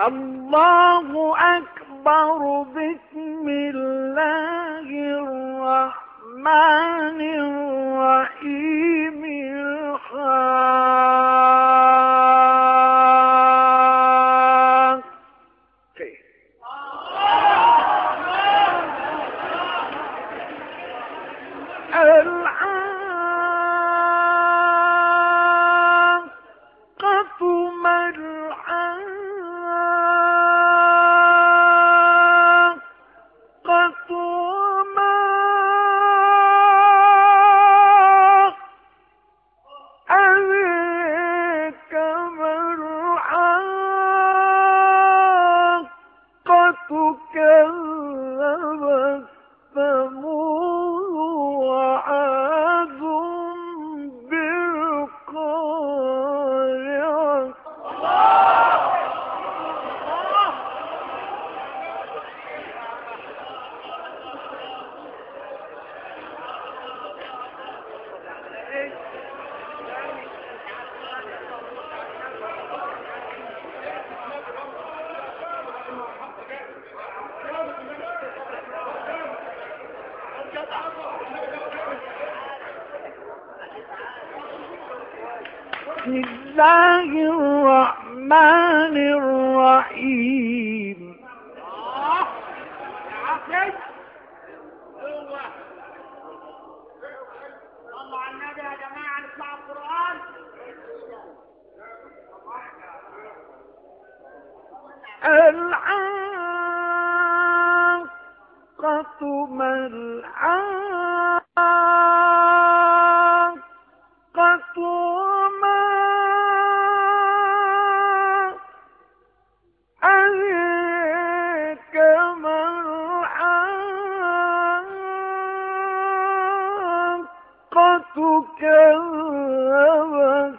الله أكبر بسم الله الرحمن الرحيم الحاقة بسم الله الرحمن الرحيم. الحاقة ما الحاقة وما أدريك ما الحاقة كذبت